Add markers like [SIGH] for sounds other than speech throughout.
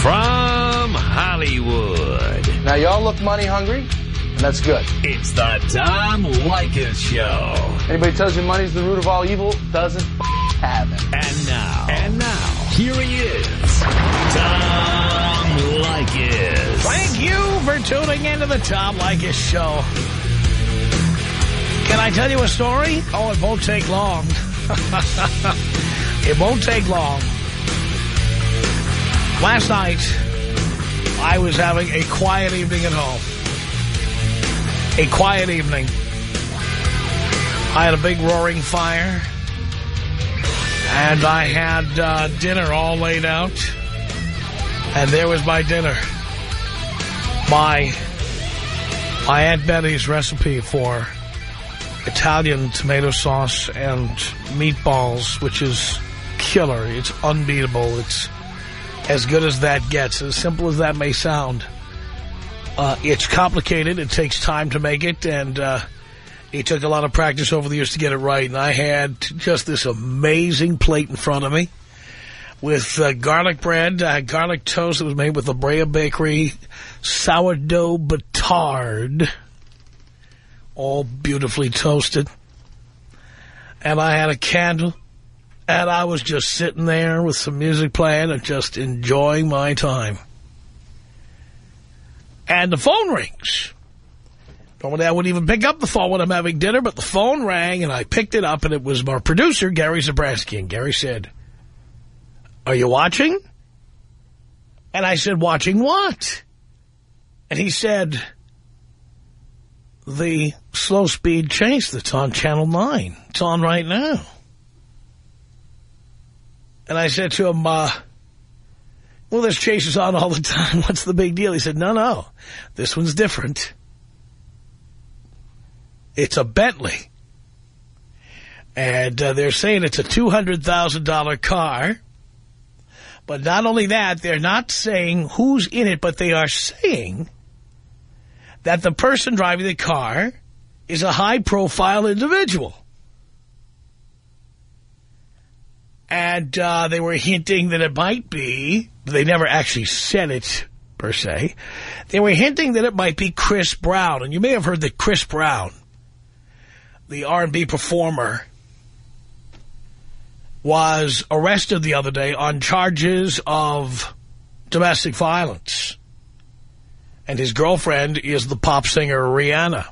from Hollywood. Now, y'all look money hungry, and that's good. It's the Tom Leykis Show. Anybody tells you money's the root of all evil doesn't have it. And now, and now, here he is, Tom Leykis. Thank you for tuning into the Tom Leykis Show. Can I tell you a story? Oh, it won't take long. [LAUGHS] it won't take long. Last night, I was having a quiet evening at home. A quiet evening. I had a big roaring fire. And I had uh, dinner all laid out. And there was my dinner. My, my Aunt Betty's recipe for Italian tomato sauce and meatballs, which is killer. It's unbeatable. It's as good as that gets, as simple as that may sound. Uh, it's complicated. It takes time to make it, and uh, it took a lot of practice over the years to get it right. And I had just this amazing plate in front of me with uh, garlic bread, uh, garlic toast that was made with La Brea Bakery, sourdough batard, all beautifully toasted. And I had a candle and I was just sitting there with some music playing and just enjoying my time. And the phone rings. Normally I wouldn't even pick up the phone when I'm having dinner, but the phone rang and I picked it up and it was our producer, Gary Zabransky. And Gary said, are you watching? And I said, watching what? And he said, the slow speed chase that's on Channel 9. It's on right now. And I said to him, uh, well, this chase is on all the [LAUGHS] time. What's the big deal? He said, no, no, this one's different. It's a Bentley. And uh, they're saying it's a $200,000 car. But not only that, they're not saying who's in it, but they are saying that the person driving the car is a high-profile individual. And uh, they were [LAUGHS] hinting that it might be, they never actually said it, per se. They were hinting that it might be Chris Brown. And you may have heard that Chris Brown, the R&B performer, was arrested the other day on charges of domestic violence. And his girlfriend is the pop singer Rihanna.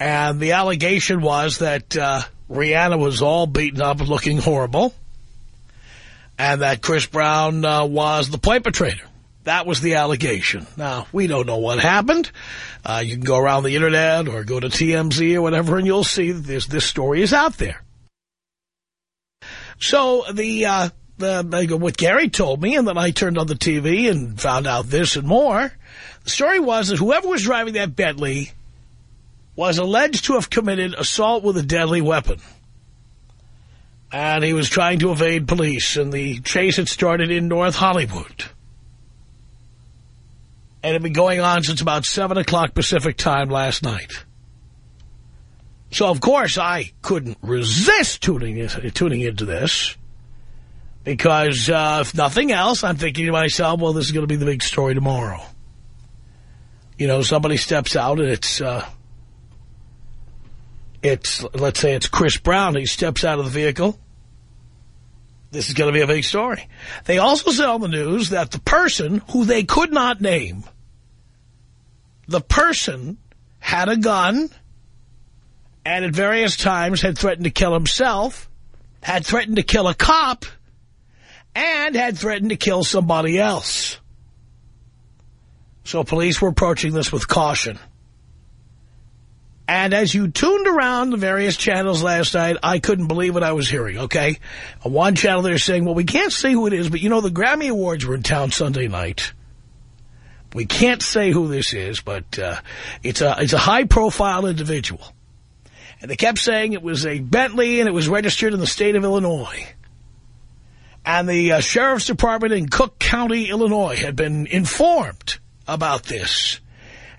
And the allegation was that... Uh, Rihanna was all beaten up and looking horrible. And that Chris Brown uh, was the perpetrator. That was the allegation. Now, we don't know what happened. Uh, you can go around the Internet or go to TMZ or whatever, and you'll see this, this story is out there. So the, uh, the what Gary told me, and then I turned on the TV and found out this and more. The story was that whoever was driving that Bentley was alleged to have committed assault with a deadly weapon. And he was trying to evade police, and the chase had started in North Hollywood. And it had been going on since about 7 o'clock Pacific time last night. So, of course, I couldn't resist tuning, in, tuning into this. Because, uh, if nothing else, I'm thinking to myself, well, this is going to be the big story tomorrow. You know, somebody steps out and it's... Uh, it's, let's say it's Chris Brown. He steps out of the vehicle. This is going to be a big story. They also said on the news that the person who they could not name, the person had a gun and at various times had threatened to kill himself, had threatened to kill a cop, and had threatened to kill somebody else. So police were approaching this with caution. And as you tuned around the various channels last night, I couldn't believe what I was hearing, okay? On one channel they're saying, well, we can't say who it is, but you know the Grammy Awards were in town Sunday night. We can't say who this is, but uh, it's a it's a high-profile individual. And they kept saying it was a Bentley and it was registered in the state of Illinois. And the uh, Sheriff's Department in Cook County, Illinois had been informed about this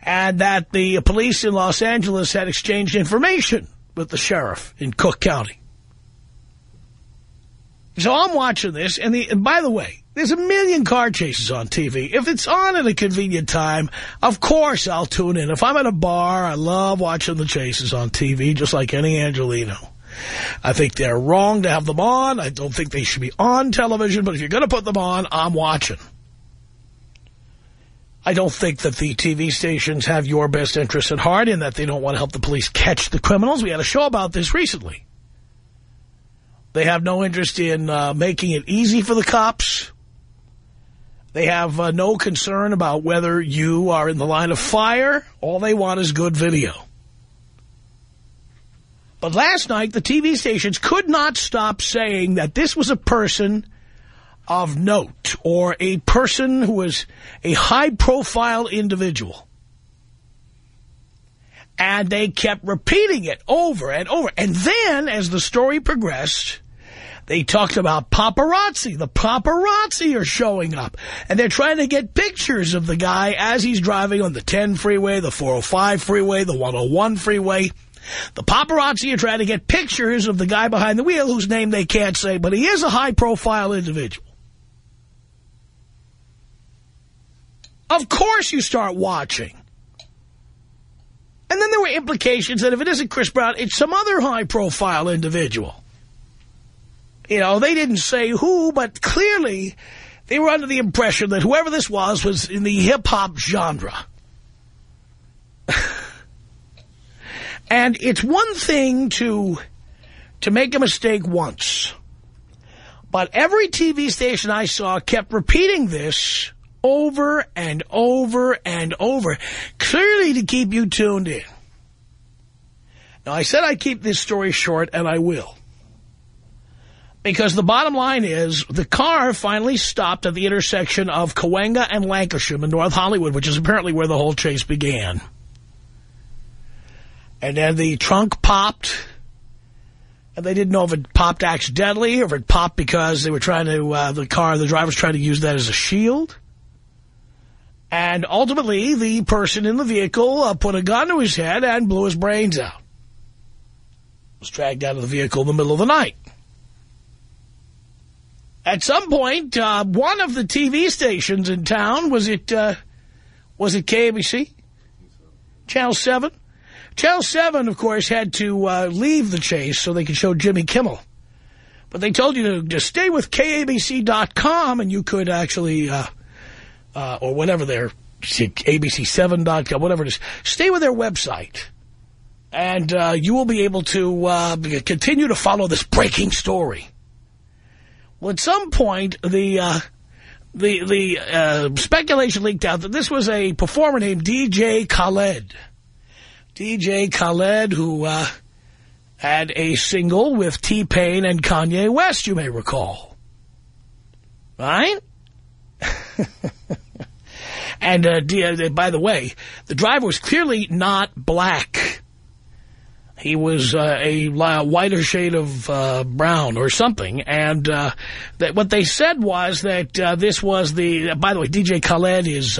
and that the police in Los Angeles had exchanged information with the sheriff in Cook County. So I'm watching this, and, the, and by the way, There's a million car chases on TV. If it's on at a convenient time, of course I'll tune in. If I'm at a bar, I love watching the chases on TV, just like any Angeleno. I think they're wrong to have them on. I don't think they should be on television, but if you're going to put them on, I'm watching. I don't think that the TV stations have your best interests at heart in that they don't want to help the police catch the criminals. We had a show about this recently. They have no interest in uh, making it easy for the cops. They have uh, no concern about whether you are in the line of fire. All they want is good video. But last night, the TV stations could not stop saying that this was a person of note or a person who was a high-profile individual. And they kept repeating it over and over. And then, as the story progressed, they talked about paparazzi. The paparazzi are showing up. And they're trying to get pictures of the guy as he's driving on the 10 freeway, the 405 freeway, the 101 freeway. The paparazzi are trying to get pictures of the guy behind the wheel whose name they can't say, but he is a high-profile individual. Of course you start watching. And then there were implications that if it isn't Chris Brown, it's some other high-profile individual. You know, they didn't say who, but clearly they were under the impression that whoever this was was in the hip-hop genre. [LAUGHS] and it's one thing to to make a mistake once. But every TV station I saw kept repeating this over and over and over, clearly to keep you tuned in. Now, I said I'd keep this story short, and I will. Because the bottom line is, the car finally stopped at the intersection of Cahuenga and Lankershim in North Hollywood, which is apparently where the whole chase began. And then the trunk popped, and they didn't know if it popped accidentally or if it popped because they were trying to, uh, the car, the driver was trying to use that as a shield. And ultimately, the person in the vehicle uh, put a gun to his head and blew his brains out. Was dragged out of the vehicle in the middle of the night. At some point, uh, one of the TV stations in town, was it, uh, was it KABC? Channel 7? Channel 7, of course, had to uh, leave the chase so they could show Jimmy Kimmel. But they told you to just stay with KABC.com and you could actually uh, or whatever their ABC7.com, whatever it is. Stay with their website, and uh, you will be able to uh, continue to follow this breaking story. Well, at some point, the uh, the the uh, speculation leaked out that this was a performer named DJ Khaled. DJ Khaled, who uh, had a single with T-Pain and Kanye West, you may recall. Right? [LAUGHS] and uh, uh, by the way, the driver was clearly not black. He was uh, a whiter shade of uh, brown or something. And uh, that what they said was that uh, this was the, by the way, DJ Khaled is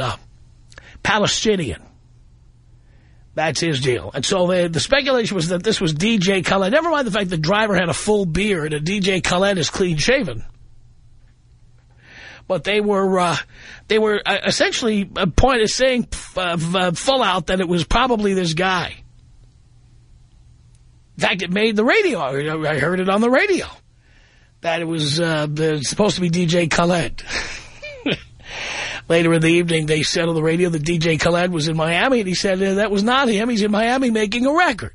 Palestinian. That's his deal. And so the, the speculation was that this was DJ Khaled. Never mind the fact the driver had a full beard and DJ Khaled is clean shaven but they were uh, they were uh, essentially a point of saying uh, uh, full out that it was probably this guy. In fact, it made the radio. I heard it on the radio that it was uh, supposed to be DJ Khaled. [LAUGHS] Later in the evening, they said on the radio that DJ Khaled was in Miami, and he said that was not him. He's in Miami making a record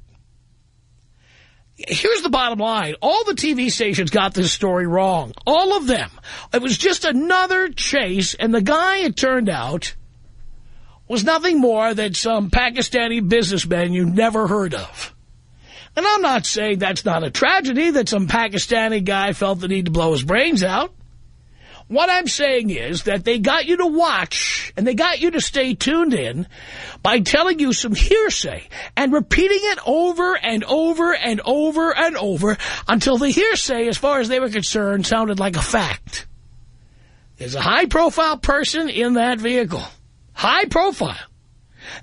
here's the bottom line. All the TV stations got this story wrong. All of them. It was just another chase, and the guy, it turned out, was nothing more than some Pakistani businessman you never heard of. And I'm not saying that's not a tragedy, that some Pakistani guy felt the need to blow his brains out. What I'm saying is that they got you to watch and they got you to stay tuned in by telling you some hearsay and repeating it over and over and over and over until the hearsay, as far as they were concerned, sounded like a fact. There's a high-profile person in that vehicle. High profile.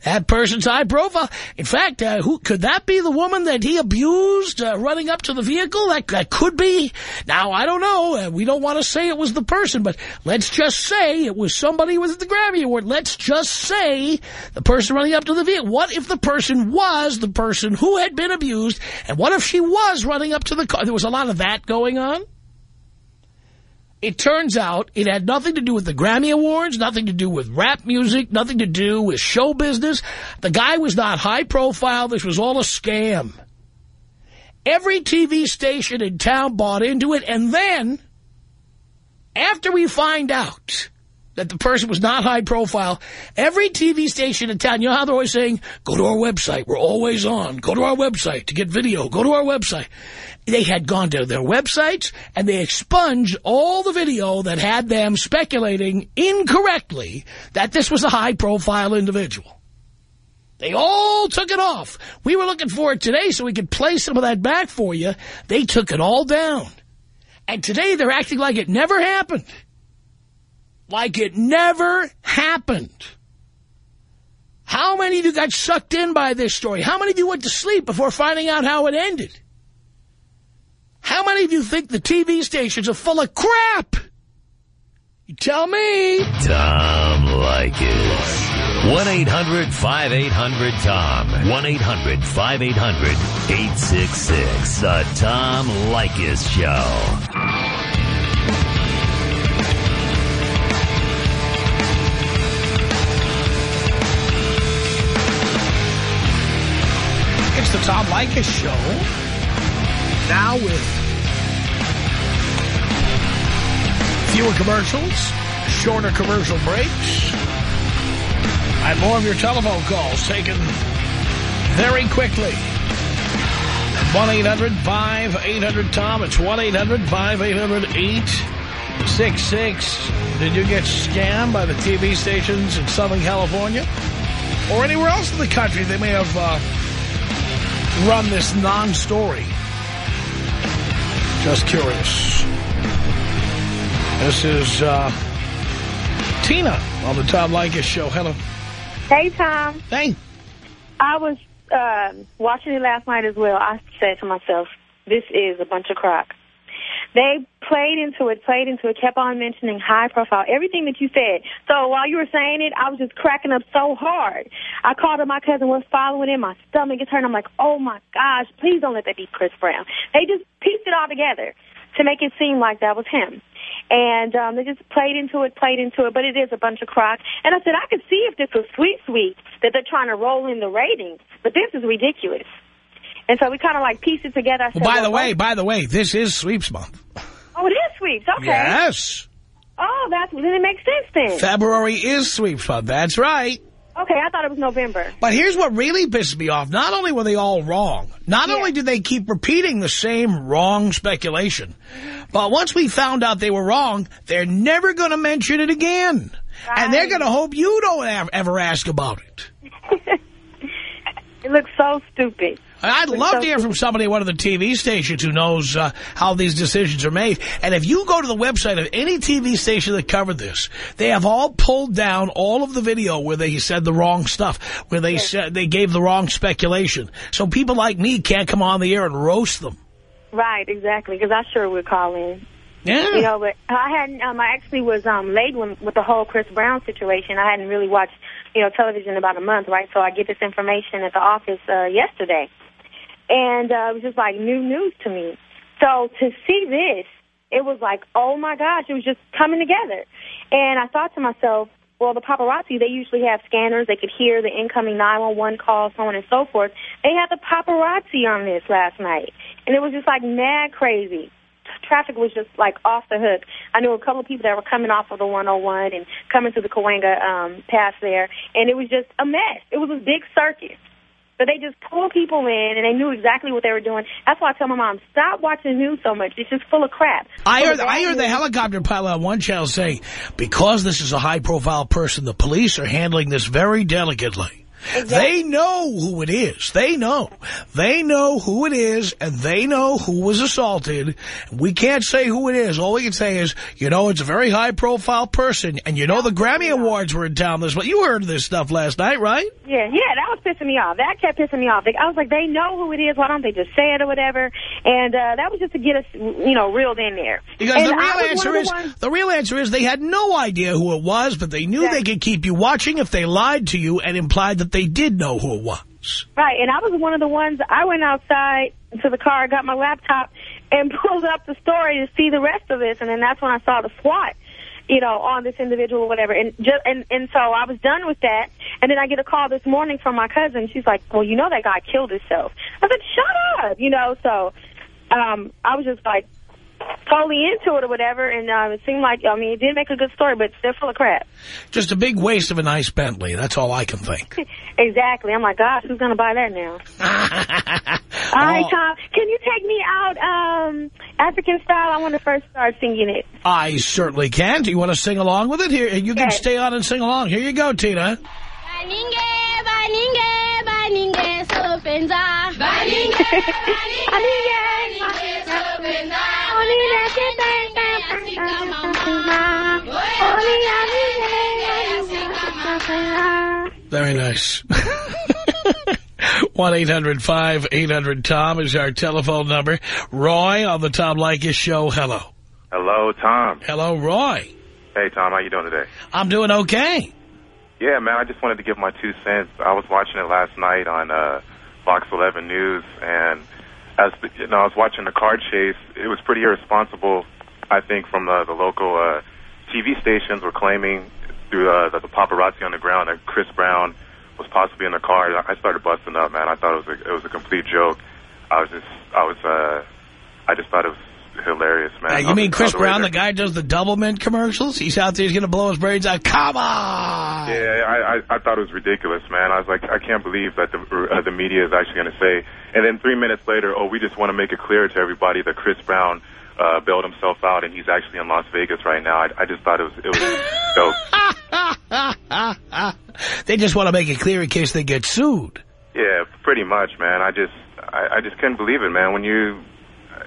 That person's high profile. In fact, uh, who could that be the woman that he abused uh, running up to the vehicle? That, that could be. Now, I don't know. Uh, we don't want to say it was the person, but let's just say it was somebody was at the Grammy Award. Let's just say the person running up to the vehicle. What if the person was the person who had been abused? And what if she was running up to the car? There was a lot of that going on. It turns out it had nothing to do with the Grammy Awards, nothing to do with rap music, nothing to do with show business. The guy was not high profile. This was all a scam. Every TV station in town bought into it. And then, after we find out that the person was not high profile, every TV station in town, you know how they're always saying, go to our website, we're always on, go to our website to get video, go to our website. They had gone to their websites and they expunged all the video that had them speculating incorrectly that this was a high-profile individual. They all took it off. We were looking for it today so we could play some of that back for you. They took it all down. And today they're acting like it never happened. Like it never happened. How many of you got sucked in by this story? How many of you went to sleep before finding out how it ended? How many of you think the TV stations are full of crap? You tell me. Tom Leykis. 1-800-5800-TOM. 1-800-5800-866. The Tom Leykis Show. The Tom Leykis Show. Now with fewer commercials, shorter commercial breaks, and more of your telephone calls taken very quickly. 1-800-5800-TOM. It's 1-800-5800-866. Did you get scammed by the TV stations in Southern California? Or anywhere else in the country they may have uh, run this non-story? Just curious. This is uh, Tina on the Tom Leykis show. Hello. Hey, Tom. Hey. I was uh, watching it last night as well. I said to myself, this is a bunch of crock. They played into it, played into it, kept on mentioning high profile, everything that you said. So while you were saying it, I was just cracking up so hard. I called her, my cousin was following in, my stomach is hurting. I'm like, oh my gosh, please don't let that be Chris Brown. They just pieced it all together to make it seem like that was him. And um, they just played into it, played into it, but it is a bunch of crock. And I said, I could see if this was Sweet Sweet, that they're trying to roll in the ratings, but this is ridiculous. And so we kind of like pieced it together. Said, Well, by well, the way, oh, by the way, this is sweeps month. Oh, it is sweeps. Okay. Yes. Oh, that's then it makes sense then. February is sweeps month. That's right. Okay, I thought it was November. But here's what really pisses me off. Not only were they all wrong, not Yeah. only did they keep repeating the same wrong speculation, but once we found out they were wrong, they're never going to mention it again. And they're going to hope you don't ever ask about it. [LAUGHS] It looks so stupid. I'd love to hear from somebody at one of the TV stations who knows uh, how these decisions are made. And if you go to the website of any TV station that covered this, they have all pulled down all of the video where they said the wrong stuff, where they said they gave the wrong speculation. So people like me can't come on the air and roast them. Right, exactly, because I sure would call in. Yeah. You know, but I hadn't, um, I actually was um, late when, with the whole Chris Brown situation. I hadn't really watched, you know, television in about a month, right? So I get this information at the office uh, yesterday. And uh, it was just like new news to me. So to see this, it was like, oh my gosh, it was just coming together. And I thought to myself, well, the paparazzi, they usually have scanners. They could hear the incoming 911 calls, so on and so forth. They had the paparazzi on this last night. And it was just like mad crazy traffic was just like off the hook. I knew a couple of people that were coming off of the 101 and coming to the Cahuenga um, Pass there, and it was just a mess. It was a big circus. But they just pulled people in, and they knew exactly what they were doing. That's why I tell my mom, stop watching the news so much. It's just full of crap. I heard, I heard the helicopter pilot on one channel say, because this is a high-profile person, the police are handling this very delicately. Exactly. They know who it is. They know. They know who it is, and they know who was assaulted. We can't say who it is. All we can say is, you know, it's a very high-profile person, and you know the Grammy Awards were in town this month. You heard of this stuff last night, right? Yeah, yeah, that was pissing me off. That kept pissing me off. Like, I was like, they know who it is. Why don't they just say it or whatever? And uh, that was just to get us, you know, reeled in there. Because and the real answer of the is ones- the real answer is they had no idea who it was, but they knew Exactly. they could keep you watching if they lied to you and implied that they did know who it was. Right, and I was one of the ones, I went outside to the car, got my laptop, and [LAUGHS] pulled up the story to see the rest of this, and then that's when I saw the SWAT, you know, on this individual or whatever. And, just, and, and so I was done with that, and then I get a call this morning from my cousin. She's like, well, you know that guy killed himself. I said, shut up, you know, so um, I was just like, totally into it or whatever, and uh, it seemed like, I mean, it did make a good story, but they're full of crap. Just a big waste of a nice Bentley. That's all I can think. [LAUGHS] Exactly. I'm like, gosh, who's going to buy that now? [LAUGHS] All right, Tom, can you take me out um, African style? I want to first start singing it. I certainly can. Do you want to sing along with it? Here, you can Yes. stay on and sing along. Here you go, Tina. Baninge, baninge, baninge, sopenza. [LAUGHS] Baninge, baninge, baninge, sopenza. Very nice. [LAUGHS] 1-800-5800-TOM is our telephone number. Roy on the Tom Leykis show. Hello. Hello, Tom. Hello, Roy. Hey, Tom, how you doing today? I'm doing okay. Yeah, man, I just wanted to give my two cents. I was watching it last night on uh, Fox 11 News, and as the, you know, I was watching the car chase. It was pretty irresponsible, I think, from the, the local uh, TV stations were claiming through uh, the, the paparazzi on the ground that Chris Brown was possibly in the car. I started busting up, man. I thought it was a, it was a complete joke. I was just, I was, uh, I just thought it was hilarious, man. Uh, you mean Chris right Brown, the guy does the Doublemint commercials? He's out there, he's going to blow his brains out. Come on! Yeah, I, I I thought it was ridiculous, man. I was like, I can't believe that the uh, the media is actually going to say. And then three minutes later, oh, we just want to make it clear to everybody that Chris Brown uh, bailed himself out and he's actually in Las Vegas right now. I, I just thought it was it was [LAUGHS] dope. [LAUGHS] they just want to make it clear in case they get sued. Yeah, pretty much, man. I just I, I just couldn't believe it, man. When you,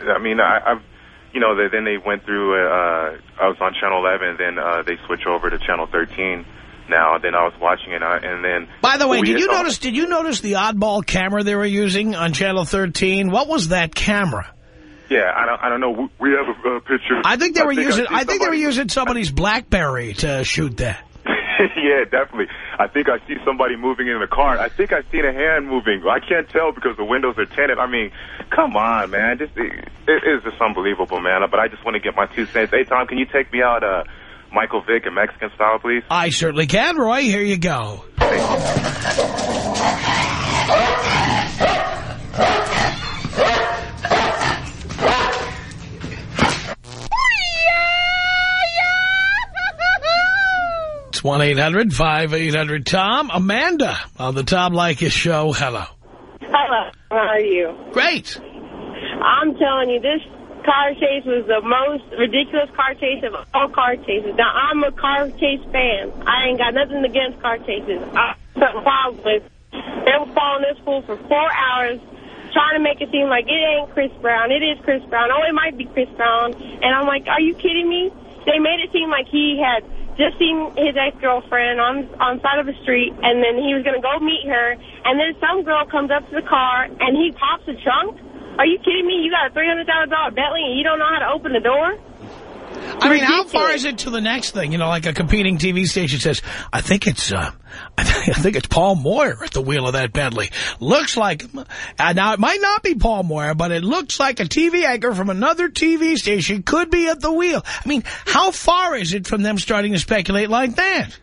I mean, I, I've. You know, they, then they went through. Uh, I was on Channel 11, then uh, they switch over to Channel 13. Now, then I was watching it, uh, and then. By the way, did you notice? Did you notice the oddball camera they were using on Channel 13? What was that camera? Yeah, I don't. I don't know. We- have a, a picture. I think they were using. see I think they were using somebody's BlackBerry to shoot that. [LAUGHS] yeah, definitely. I think I see somebody moving in the car. I think I seen a hand moving. I can't tell because the windows are tinted. I mean, come on, man. Just it, it is just unbelievable, man. But I just want to get my two cents. Hey, Tom, can you take me out, uh, Michael Vick and Mexican style, please? I certainly can, Roy. Here you go. It's 1-800-5800-TOM. Amanda on the Tom Leykis show. Hello. Hello, how are you? Great. I'm telling you, this car chase was the most ridiculous car chase of all car chases. Now, I'm a car chase fan. I ain't got nothing against car chases. I a problem with they were following this fool for four hours, trying to make it seem like it ain't Chris Brown. It is Chris Brown. Oh, it might be Chris Brown. And I'm like, are you kidding me? They made it seem like he had just seen his ex-girlfriend on on side of the street, and then he was going to go meet her, and then some girl comes up to the car, and he pops the trunk? Are you kidding me? You got a $300,000 Bentley, and you don't know how to open the door? I mean, how far is it to the next thing? You know, like a competing TV station says, I think it's, uh, I, [LAUGHS] th I think it's Paul Moyer at the wheel of that Bentley. Looks like, uh, now it might not be Paul Moyer, but it looks like a TV anchor from another TV station could be at the wheel. I mean, how far is it from them starting to speculate like that?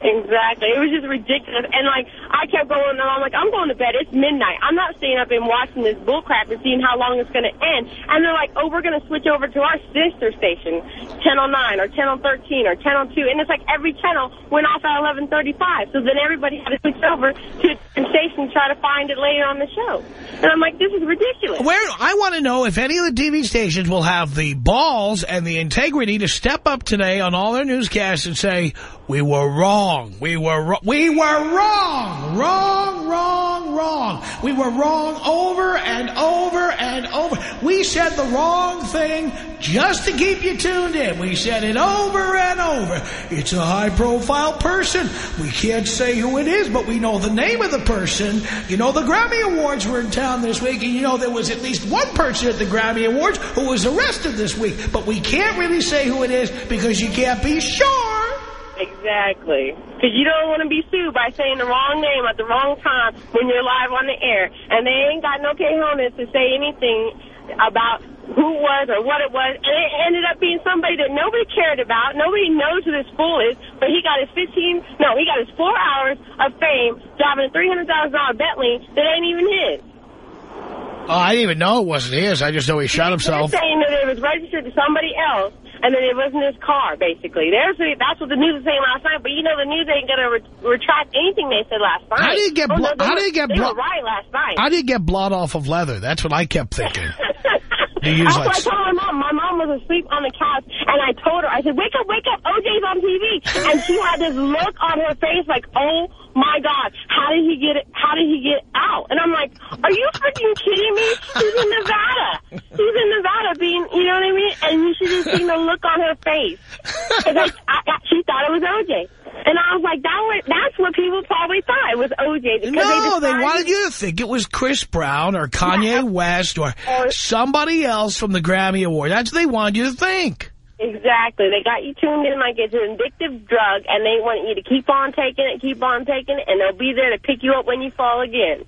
Exactly. It was just ridiculous. And, like, I kept going, and I'm like, I'm going to bed. It's midnight. I'm not staying up and watching this bullcrap and seeing how long it's going to end. And they're like, oh, we're going to switch over to our sister station, Channel 9 or Channel 13 or Channel 2. And it's like every channel went off at 1135. So then everybody had to switch over to a station try to find it later on the show. And I'm like, this is ridiculous. Where I want to know if any of the TV stations will have the balls and the integrity to step up today on all their newscasts and say, We were wrong. We were wrong. We were wrong. Wrong, wrong, wrong. We were wrong over and over and over. We said the wrong thing just to keep you tuned in. We said it over and over. It's a high-profile person. We can't say who it is, but we know the name of the person. You know, the Grammy Awards were in town this week, and you know there was at least one person at the Grammy Awards who was arrested this week. But we can't really say who it is because you can't be sure. Exactly. Because you don't want to be sued by saying the wrong name at the wrong time when you're live on the air. And they ain't got no cojones to say anything about who it was or what it was. And it ended up being somebody that nobody cared about. Nobody knows who this fool is. But he got his 15, no, he got his four hours of fame driving a $300,000 Bentley that ain't even his. Oh, I didn't even know it wasn't his. I just know he shot himself. They're saying that it was registered to somebody else, and then it wasn't his car, basically. There's the, that's what the news was saying last night, but you know the news ain't going to re retract anything they said last night. How did it get Oh, no, they were- did it get They right last night. I didn't get blood off of leather. That's what I kept thinking. [LAUGHS] That's like- what I told my mom. My mom was asleep on the couch, and I told her, I said, wake up, wake up, OJ's on TV. And she had this look on her face like, oh, my God, how did he get it? How did he get out? And I'm like, are you freaking kidding me? He's in Nevada. He's in Nevada being, you know what I mean? And you should have seen the look on her face. 'Cause I, I, I, she thought it was OJ. And I was like, that was, that's what people probably thought it was OJ. Because No, they decided- wanted you to think it was Chris Brown or Kanye Yeah. West or Or- somebody else from the Grammy Award. That's what they wanted you to think. Exactly. They got you tuned in like it's an addictive drug, and they want you to keep on taking it, keep on taking it, and they'll be there to pick you up when you fall again.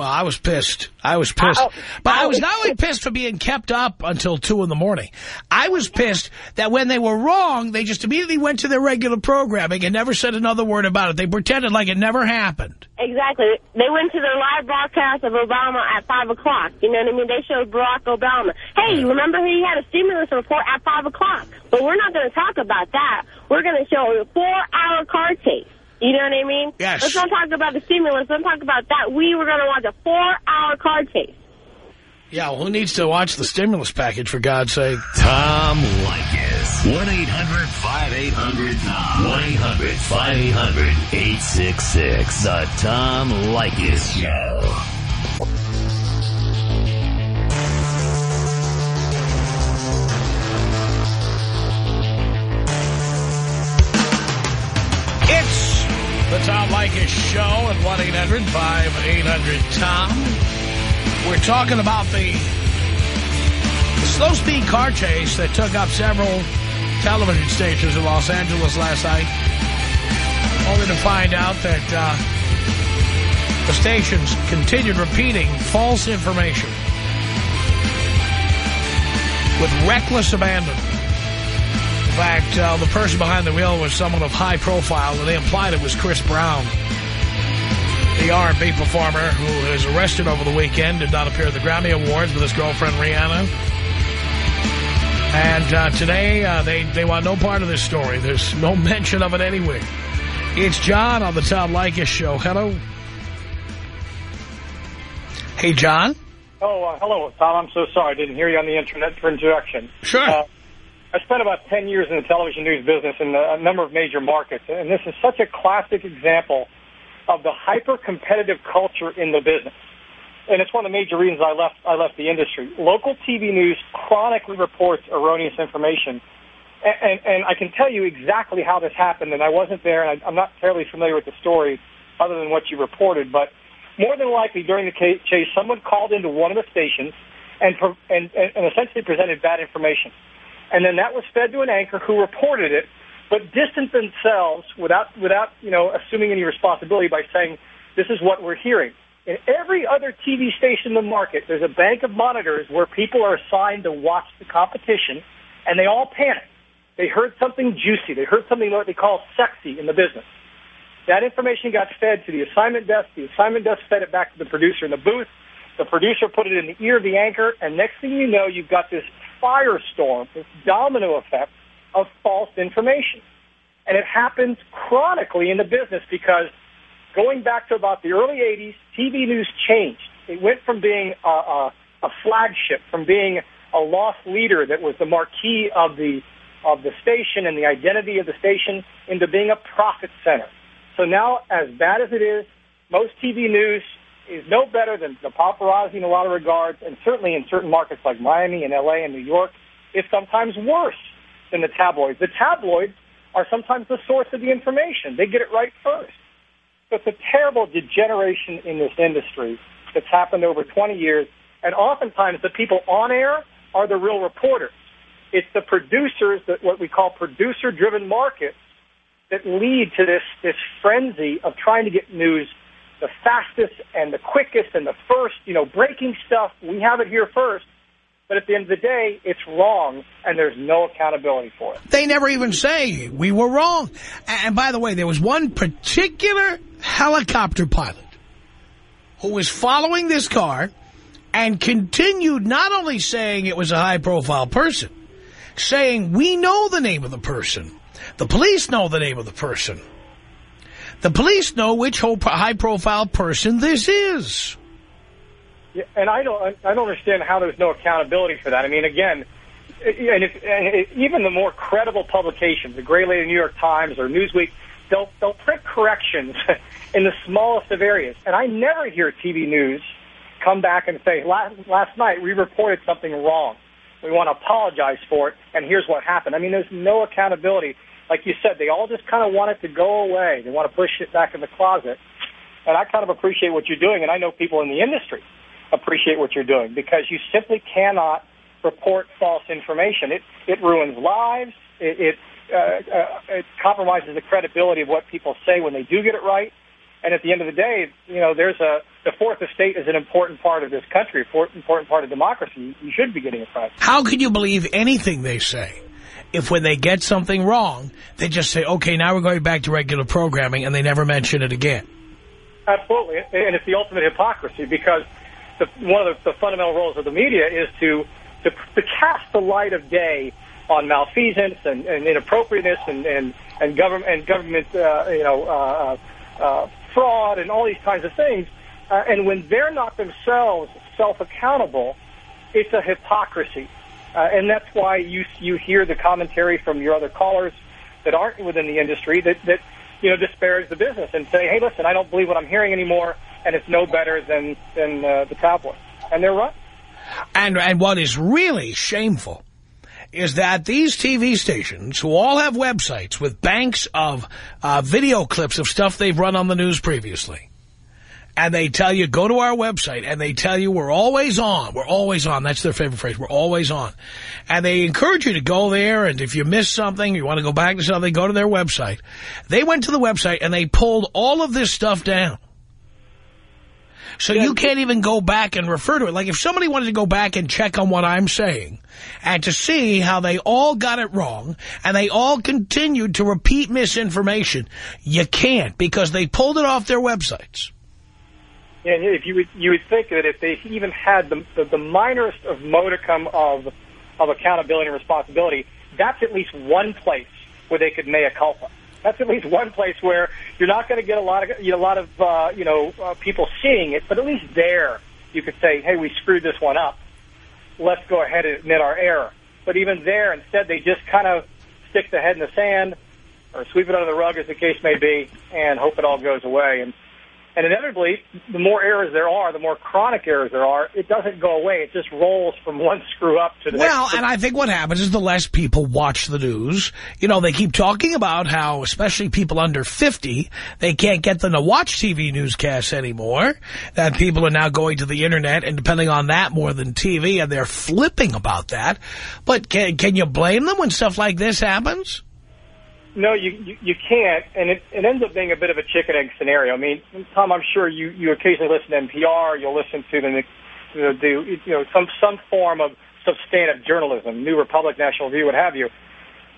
Well, I was pissed. I was pissed. But I was- not only pissed for being kept up until 2 in the morning. I was pissed that when they were wrong, they just immediately went to their regular programming and never said another word about it. They pretended like it never happened. Exactly. They went to their live broadcast of Obama at 5 o'clock. You know what I mean? They showed Barack Obama. Hey, remember he had a stimulus report at 5 o'clock? But we're not going to talk about that. We're going to show a four-hour car chase. You know what I mean? Yes. Let's not talk about the stimulus. Let's talk about that. We were going to watch a four-hour car chase. Yeah, well, who needs to watch the stimulus package, for God's sake? Tom Leykis. 1-800-5800-TOM. 1-800-5800-866. The Tom Leykis Show. It's the Tom Leykis Show at 1-800-5800-TOM. We're talking about the slow-speed car chase that took up several television stations in Los Angeles last night, only to find out that uh, the stations continued repeating false information with reckless abandon. In fact, uh, the person behind the wheel was someone of high profile, and they implied it was Chris Brown, the R&B performer who was arrested over the weekend, did not appear at the Grammy Awards with his girlfriend Rihanna. And uh, today, uh, they, they want no part of this story. There's no [LAUGHS] mention of it anywhere. It's John on the Tom Leykis Show. Hello. Hey, John. Oh, uh, hello, Tom. I'm so sorry. I didn't hear you on the internet for introduction. Sure. I spent about 10 years in the television news business in a number of major markets, and this is such a classic example of the hyper-competitive culture in the business. And it's one of the major reasons I left I left the industry. Local TV news chronically reports erroneous information. And, and, and I can tell you exactly how this happened, and I wasn't there, and I, I'm not terribly familiar with the story other than what you reported, but more than likely during the chase, someone called into one of the stations and, and, and essentially presented bad information. And then that was fed to an anchor who reported it, but distanced themselves without, without you know, assuming any responsibility by saying, this is what we're hearing. In every other TV station in the market, there's a bank of monitors where people are assigned to watch the competition, and they all panic. They heard something juicy. They heard something what they call sexy in the business. That information got fed to the assignment desk. The assignment desk fed it back to the producer in the booth. The producer put it in the ear of the anchor, and next thing you know, you've got this firestorm, this domino effect of false information. And it happens chronically in the business because going back to about the early 80s, TV news changed. It went from being a, a, a flagship, from being a lost leader that was the marquee of the of the station and the identity of the station into being a profit center. So now, as bad as it is, most TV news is no better than the paparazzi in a lot of regards, and certainly in certain markets like Miami and L.A. and New York, is sometimes worse than the tabloids. The tabloids are sometimes the source of the information. They get it right first. So it's a terrible degeneration in this industry that's happened over 20 years, and oftentimes the people on air are the real reporters. It's the producers that what we call producer-driven markets that lead to this this frenzy of trying to get news the fastest and the quickest and the first, you know, breaking stuff. We have it here first. But at the end of the day, it's wrong, and there's no accountability for it. They never even say we were wrong. And by the way, there was one particular helicopter pilot who was following this car and continued not only saying it was a high-profile person, saying we know the name of the person. The police know the name of the person. The police know which high-profile person this is. Yeah, and I don't, I don't understand how there's no accountability for that. I mean, again, and, if, and even the more credible publications, the Gray Lady New York Times or Newsweek, they'll they'll print corrections [LAUGHS] in the smallest of areas. And I never hear TV news come back and say, last, last night we reported something wrong. We want to apologize for it, and here's what happened. I mean, there's no accountability. Like you said, they all just kind of want it to go away. They want to push it back in the closet. And I kind of appreciate what you're doing, and I know people in the industry appreciate what you're doing because you simply cannot report false information. It it ruins lives. It it, uh, uh, it compromises the credibility of what people say when they do get it right. And at the end of the day, you know, there's a the fourth estate is an important part of this country, important part of democracy. You should be getting it right. How can you believe anything they say? If when they get something wrong, they just say, okay, now we're going back to regular programming, and they never mention it again. Absolutely. And it's the ultimate hypocrisy because the, one of the, the fundamental roles of the media is to, to, to cast the light of day on malfeasance and, and inappropriateness and, and, and government, and government uh, you know, uh, uh, fraud and all these kinds of things. Uh, and when they're not themselves self-accountable, it's a hypocrisy. Uh, and that's why you you hear the commentary from your other callers that aren't within the industry that, that you know disparage the business and say, hey, listen, I don't believe what I'm hearing anymore and it's no better than, than uh, the tabloid. And they're right. And, and what is really shameful is that these TV stations, who all have websites with banks of uh, video clips of stuff they've run on the news previously, and they tell you, go to our website, and they tell you we're always on. We're always on. That's their favorite phrase. We're always on. And they encourage you to go there, and if you miss something, you want to go back to something, go to their website. They went to the website, and they pulled all of this stuff down. So yeah. you can't even go back and refer to it. Like if somebody wanted to go back and check on what I'm saying and to see how they all got it wrong and they all continued to repeat misinformation, you can't because they pulled it off their websites. Yeah, if you would, you would think that if they even had the, the, the minorest of modicum of, of accountability and responsibility, that's at least one place where they could mea culpa that's at least one place where you're not going to get a lot of you know, a lot of uh, you know uh, people seeing it, but at least there you could say, "Hey, we screwed this one up. Let's go ahead and admit our error." But even there, instead, they just kind of stick the head in the sand or sweep it under the rug, as the case may be, and hope it all goes away. And and inevitably, the more errors there are, the more chronic errors there are, it doesn't go away. It just rolls from [LAUGHS] one screw up to the well, next. Well, and I think what happens is the less people watch the news, you know, they keep talking about how, especially people under 50, they can't get them to watch TV newscasts anymore, that people are now going to the Internet and depending on that more than TV, and they're flipping about that. But can, can you blame them when stuff like this happens? No, you, you, you can't, and it, it ends up being a bit of a chicken egg scenario. I mean, Tom, I'm sure you, you occasionally listen to NPR, you'll listen to the, the, the you know some some form of substantive journalism, New Republic, National Review, what have you.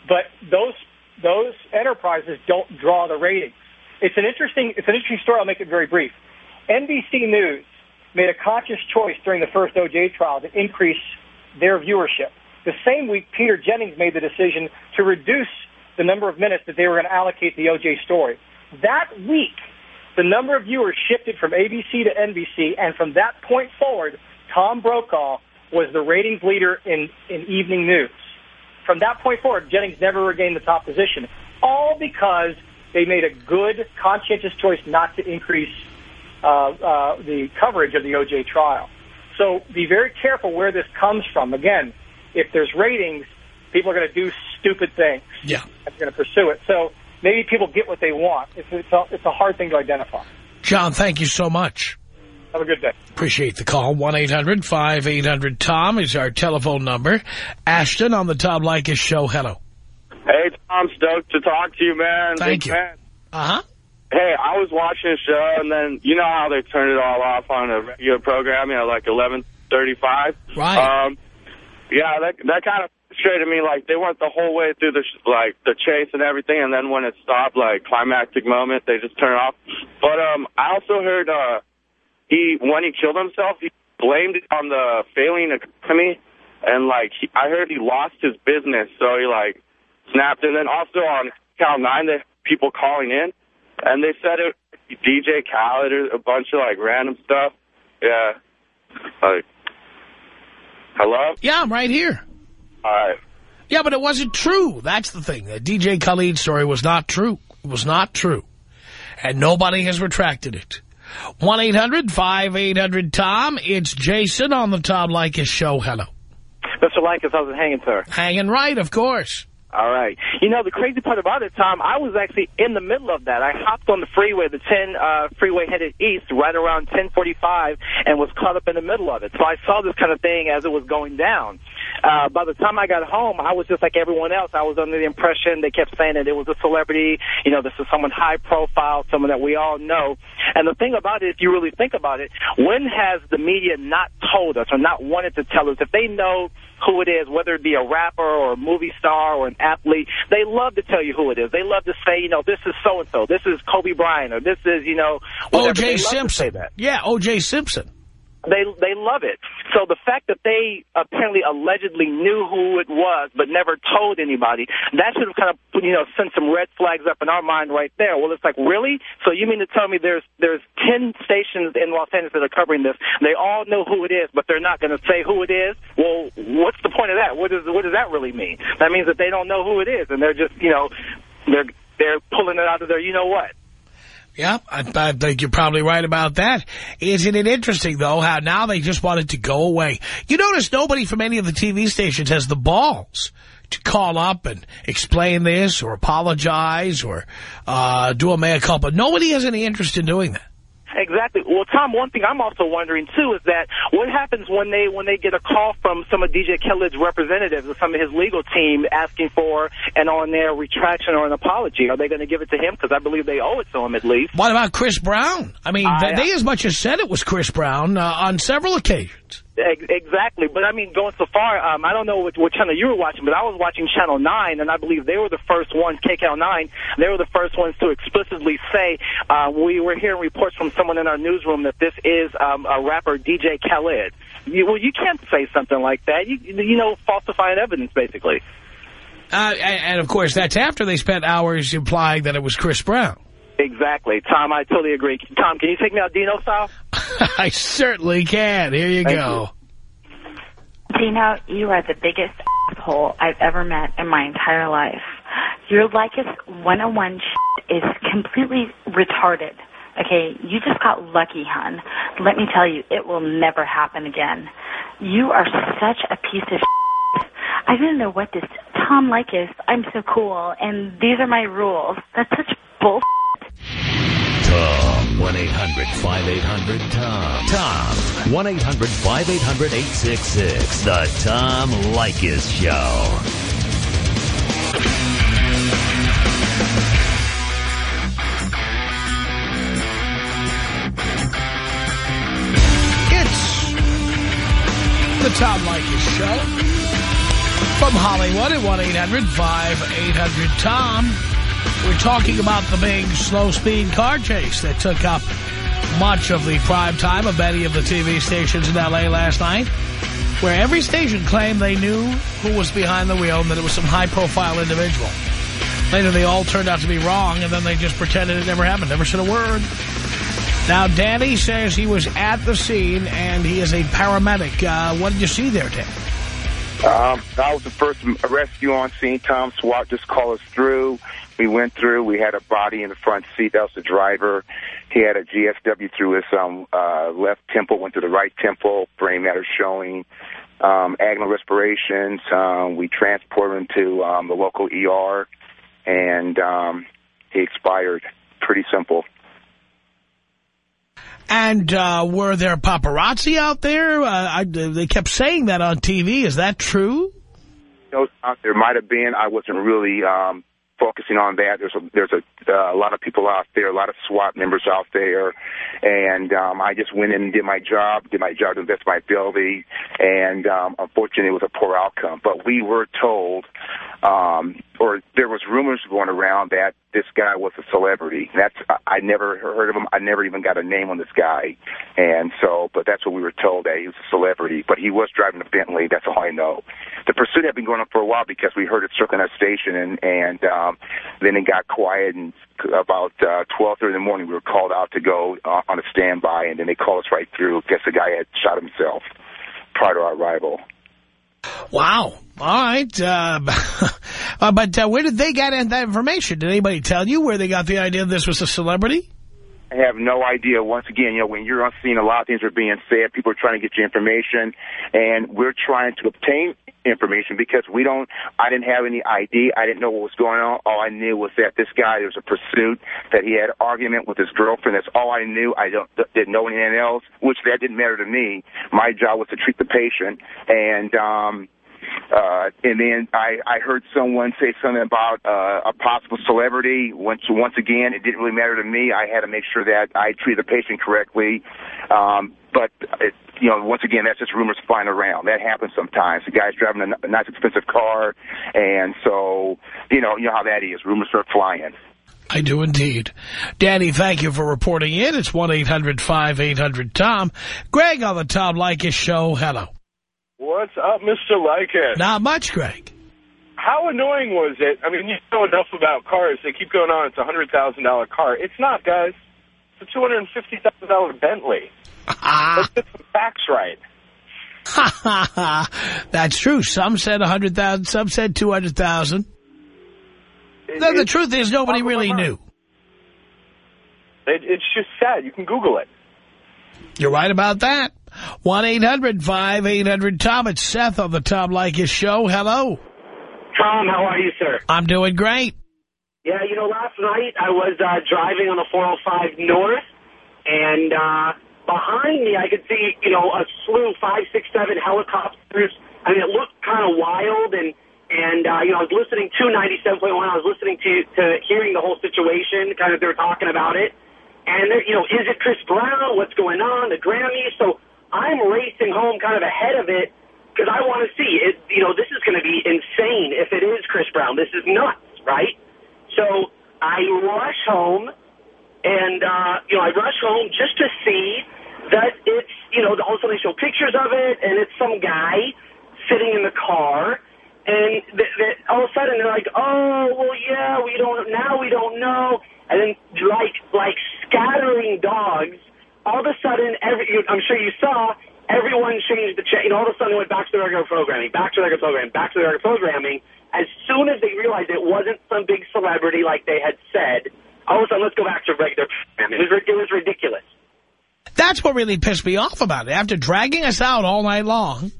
But those those enterprises don't draw the ratings. It's an interesting it's an interesting story. I'll make it very brief. NBC News made a conscious choice during the first OJ trial to increase their viewership. The same week, Peter Jennings made the decision to reduce the number of minutes that they were going to allocate the OJ story. That week, the number of viewers shifted from ABC to NBC, and from that point forward, Tom Brokaw was the ratings leader in, in evening news. from that point forward, Jennings never regained the top position, all because they made a good, conscientious choice not to increase uh, uh, the coverage of the OJ trial. So be very careful where this comes from. Again, if there's ratings, people are going to do stupid things. Yeah. And going to pursue it. So maybe people get what they want. It's, it's, a, it's a hard thing to identify. John, thank you so much. Have a good day. Appreciate the call. 1-800-5800-TOM is our telephone number. Ashton on the Tom Leykis show. Hello. Hey, Tom. Stoked to talk to you, man. Thank Big you. Uh-huh. Hey, I was watching a show, and then you know how they turn it all off on a regular programming at like 11:35. Right. Um, yeah, that that kind of frustrated me. Like they went the whole way through the like the chase and everything, and then when it stopped, like climactic moment, they just turn it off. But um, I also heard uh, he when he killed himself, he blamed it on the failing economy, and like he, I heard he lost his business, so he like snapped. And then also on Cal Nine, they people calling in. And they said it DJ Khaled or a bunch of like random stuff. Yeah. Like, hello? Yeah, I'm right here. All right. Yeah, but it wasn't true. That's the thing. The DJ Khaled story was not true. It was not true. And nobody has retracted it. 1-800-5800-TOM. It's Jason on the Tom Leykis show. Hello. Mr. Leykis, how's it hanging, sir? Hanging right, of course. All right. You know, the crazy part about it, Tom, I was actually in the middle of that. I hopped on the freeway, the 10 uh, freeway headed east, right around 1045, and was caught up in the middle of it. So I saw this kind of thing as it was going down. Uh, by the time I got home, I was just like everyone else. I was under the impression they kept saying that it was a celebrity. You know, this is someone high profile, someone that we all know. And the thing about it, if you really think about it, when has the media not told us or not wanted to tell us if they know who it is, whether it be a rapper or a movie star or an athlete, they love to tell you who it is. They love to say, you know, this is so-and-so, this is Kobe Bryant, or this is, you know, O.J. Simpson. say that. Yeah, O.J. Simpson. They they love it. So the fact that they apparently allegedly knew who it was but never told anybody, that should have kind of you know sent some red flags up in our mind right there. Well, it's like really. So you mean to tell me there's there's ten stations in Los Angeles that are covering this? They all know who it is, but they're not going to say who it is. Well, what's the point of that? What does what does that really mean? That means that they don't know who it is, and they're just you know they're they're pulling it out of their you know what. Yeah, I, I think you're probably right about that. Isn't it interesting, though, how now they just want it to go away? You notice nobody from any of the TV stations has the balls to call up and explain this or apologize or uh, do a mea culpa. Nobody has any interest in doing that. Exactly. Well, Tom, one thing I'm also wondering, too, is that what happens when they when they get a call from some of DJ Khaled's representatives or some of his legal team asking for an on-air retraction or an apology? Are they going to give it to him? Because I believe they owe it to him at least. What about Chris Brown? I mean, I- they as much as said it was Chris Brown uh, on several occasions. Ex- Exactly. But, I mean, going so far, um, I don't know what, what channel you were watching, but I was watching Channel 9, and I believe they were the first ones, KCAL9, they were the first ones to explicitly say, uh, we were hearing reports from someone in our newsroom that this is um, a rapper, DJ Khaled. You, well, you can't say something like that. You, you know, falsifying evidence, basically. Uh, and, of course, that's after they spent hours implying that it was Chris Brown. Exactly. Tom, I totally agree. Tom, can you take me out Dino style? [LAUGHS] I certainly can. Here you Thank go. Dino, you are the biggest asshole I've ever met in my entire life. Your Leykis 101 shit is completely retarded. Okay, you just got lucky, hon. Let me tell you, it will never happen again. You are such a piece of shit. I didn't know what this... Tom Leykis, I'm so cool, and these are my rules. That's such bull. Tom. 1-800-5800-TOM. Tom. 1-800-5800-866. The Tom Leykis Show. The Tom Leykis Show from Hollywood at 1-800-5800-TOM. We're talking about the big slow-speed car chase that took up much of the prime time of many of the TV stations in L.A. last night, where every station claimed they knew who was behind the wheel and that it was some high-profile individual. Later, they all turned out to be wrong, and then they just pretended it never happened, never said a word. Now, Danny says he was at the scene, and he is a paramedic. Uh, what did you see there, Dan? Um, I was the first rescue on scene. Tom SWAT just called us through. We went through. We had a body in the front seat. That was the driver. He had a GSW through his um, uh, left temple, went to the right temple, brain matter showing, um, agonal respirations. Um, we transported him to um, the local ER, and um, he expired. Pretty simple. And uh, were there paparazzi out there? Uh, I, they kept saying that on TV. Is that true? No, there might have been. I wasn't really um, focusing on that. There's a there's a, uh, a lot of people out there, a lot of SWAT members out there, and um, I just went in and did my job, did my job to of my ability, and um, unfortunately, it was a poor outcome. But we were told, um, or there was rumors going around that this guy was a celebrity. That's I never heard of him. I never even got a name on this guy, and so, but that's what we were told that he was a celebrity. But he was driving a Bentley. That's all I know. The pursuit had been going on for a while because we heard it circling our station, and and um, then it got quiet. And about uh, twelve thirty in the morning, we were called out to go uh, on a standby, and then they called us right through. Guess the guy had shot himself prior to our arrival. Wow. All right. Uh, [LAUGHS] uh, but uh, where did they get that information? Did anybody tell you where they got the idea this was a celebrity? I have no idea. Once again, you know, when you're on scene, a lot of things are being said. People are trying to get you information, and we're trying to obtain information because we don't, I didn't have any ID. I didn't know what was going on. All I knew was that this guy, there was a pursuit, that he had an argument with his girlfriend. That's all I knew. I don't, didn't know anything else, which that didn't matter to me. My job was to treat the patient, and, um, uh, and then I, I heard someone say something about uh, a possible celebrity. Once, once again, it didn't really matter to me. I had to make sure that I treated the patient correctly. Um, but, it, you know, once again, that's just rumors flying around. That happens sometimes. The guy's driving a, a nice, expensive car, and so, you know, you know how that is. Rumors start flying. I do indeed. Danny, thank you for reporting in. It's 1-800-5800-TOM. Greg on the Tom Leykis show. Hello. What's up, Mr. Leykis? Not much, Greg. How annoying was it? I mean, you know enough about cars. They keep going on. It's a $100,000 car. It's not, guys. It's a $250,000 Bentley. Let's get some facts right. [LAUGHS] That's true. Some said 100000 some said 200000 the, the truth is nobody really knew. It, it's just sad. You can Google it. You're right about that. 1-800-5800-TOM. It's Seth on the Tom Leykis show. Hello. Tom, how are you, sir? I'm doing great. Yeah, you know, last night I was uh, driving on the 405 North, and uh, behind me I could see, you know, a slew, five, six, seven helicopters. I mean, it looked kind of wild, and, and uh, you know, I was listening to 97.1. I was listening to, to hearing the whole situation, kind of they were talking about it. And, you know, is it Chris Brown? What's going on? The Grammys? So I'm racing home kind of ahead of it because I want to see it. You know, this is going to be insane if it is Chris Brown. This is nuts, right? So I rush home, and, uh, you know, I rush home just to see that it's, you know, all of a sudden they show pictures of it, and it's some guy sitting in the car, and th th all of a sudden they're like, oh, well, yeah, we don't, now we don't know. And then, like, like scattering dogs, all of a sudden, every, I'm sure you saw, everyone changed the chain. All of a sudden, went back to the regular programming, back to the regular programming, back to the regular programming. As soon as they realized it wasn't some big celebrity like they had said, all of a sudden, let's go back to regular programming. It was, it was ridiculous. That's what really pissed me off about it. After dragging us out all night long,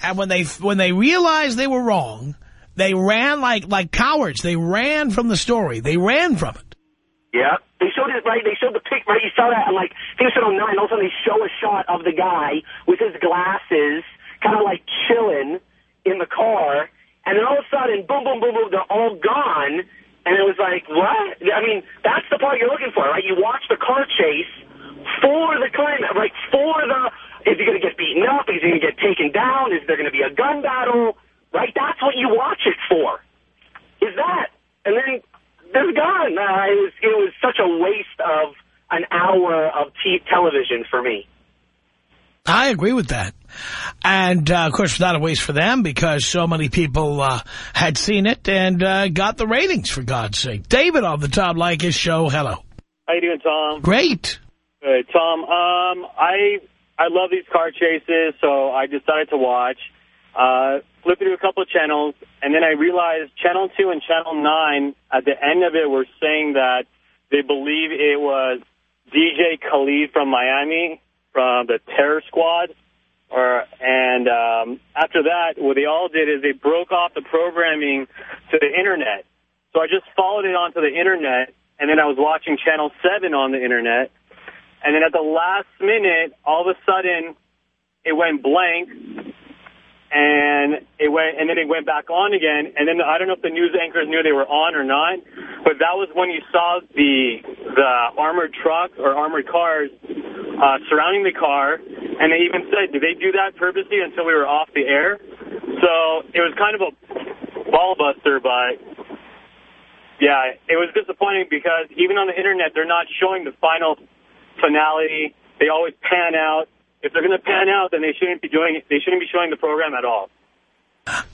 and when they when they realized they were wrong, they ran like like cowards. They ran from the story. They ran from it. Yeah. They showed it, right? They showed the pic, right? You saw that, and like, think it on 9, all of a sudden they show a shot of the guy with his glasses, kind of like chilling in the car, and then all of a sudden, boom, boom, boom, boom, they're all gone, and it was like, what? I mean, that's the part you're looking for, right? You watch the car chase for the climate, right? For the, is he going to get beaten up? Is he going to get taken down? Is there going to be a gun battle? Right? That's what you watch it for. Is that. And then they're gone. Uh, it, was, it was such a waste of an hour of television for me. I agree with that. And, uh, of course, not a waste for them because so many people uh, had seen it and uh, got the ratings, for God's sake. David on the Tom Leykis show. Hello. How you doing, Tom? Great. Good. Tom, um, I I love these car chases, so I decided to watch. Uh, flipped through a couple of channels, and then I realized Channel 2 and Channel 9, at the end of it, were saying that they believe it was DJ Khaled from Miami, from the Terror Squad. Or And um, after that, what they all did is they broke off the programming to the Internet. So I just followed it onto the Internet, and then I was watching Channel 7 on the Internet. And then at the last minute, all of a sudden, it went blank, and it went, and then it went back on again. And then I don't know if the news anchors knew they were on or not, but that was when you saw the the armored truck or armored cars uh, surrounding the car, and they even said, "Did they do that purposely until we were off the air?" So it was kind of a ball buster, but yeah, it was disappointing because even on the internet, they're not showing the final finality. They always pan out. If they're going to pan out, then they shouldn't be doing it. They shouldn't be showing the program at all.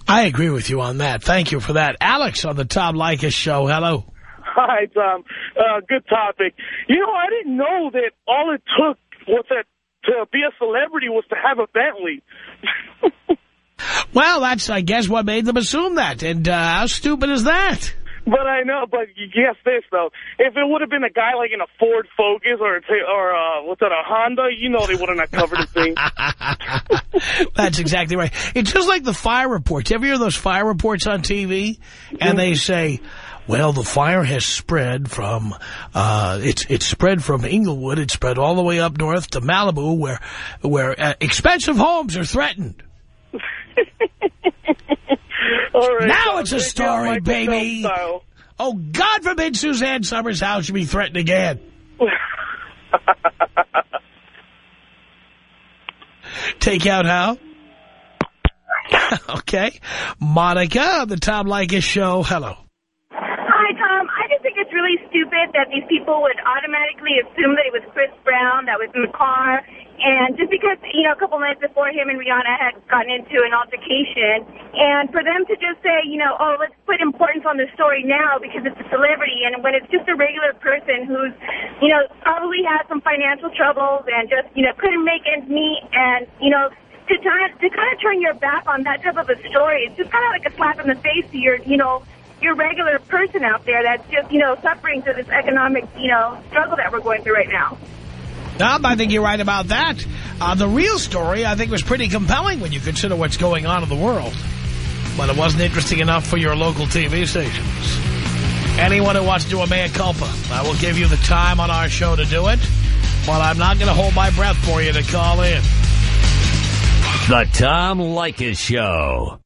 I agree with you on that. Thank you for that. Alex on the Tom Leykis show. Hello. Hi, Tom. Uh, good topic. You know, I didn't know that all it took was that to be a celebrity was to have a Bentley. [LAUGHS] well, that's, I guess, what made them assume that. And uh, how stupid is that? But I know, but guess this, though. If it would have been a guy like in a Ford Focus or, a, or uh, what's that, a Honda, you know they wouldn't have covered the thing. [LAUGHS] That's exactly right. It's just like the fire reports. You ever hear those fire reports on TV? And they say, well, the fire has spread from, uh, it's, it's spread from Inglewood. It's spread all the way up north to Malibu where, where uh, expensive homes are threatened. [LAUGHS] Right, now it's a story, baby. Oh, God forbid Suzanne Somers' house should be threatened again. [LAUGHS] Take out how? [LAUGHS] okay. Monica, the Tom Leykis show. Hello. Hi, Tom. I just think it's really stupid that these people would automatically assume that it was Chris Brown that was in the car and just because, you know, a couple minutes before him and Rihanna had gotten into an altercation, and for them to just say, you know, oh, let's put importance on the story now because it's a celebrity, and when it's just a regular person who's, you know, probably had some financial troubles and just, you know, couldn't make ends meet, and, you know, to, kind to kind of turn your back on that type of a story, it's just kind of like a slap in the face to your, you know, your regular person out there that's just, you know, suffering through this economic, you know, struggle that we're going through right now. Um, I think you're right about that. Uh, the real story, I think, was pretty compelling when you consider what's going on in the world. But it wasn't interesting enough for your local TV stations. Anyone who wants to do a mea culpa, I will give you the time on our show to do it. But I'm not going to hold my breath for you to call in. The Tom Leykis Show.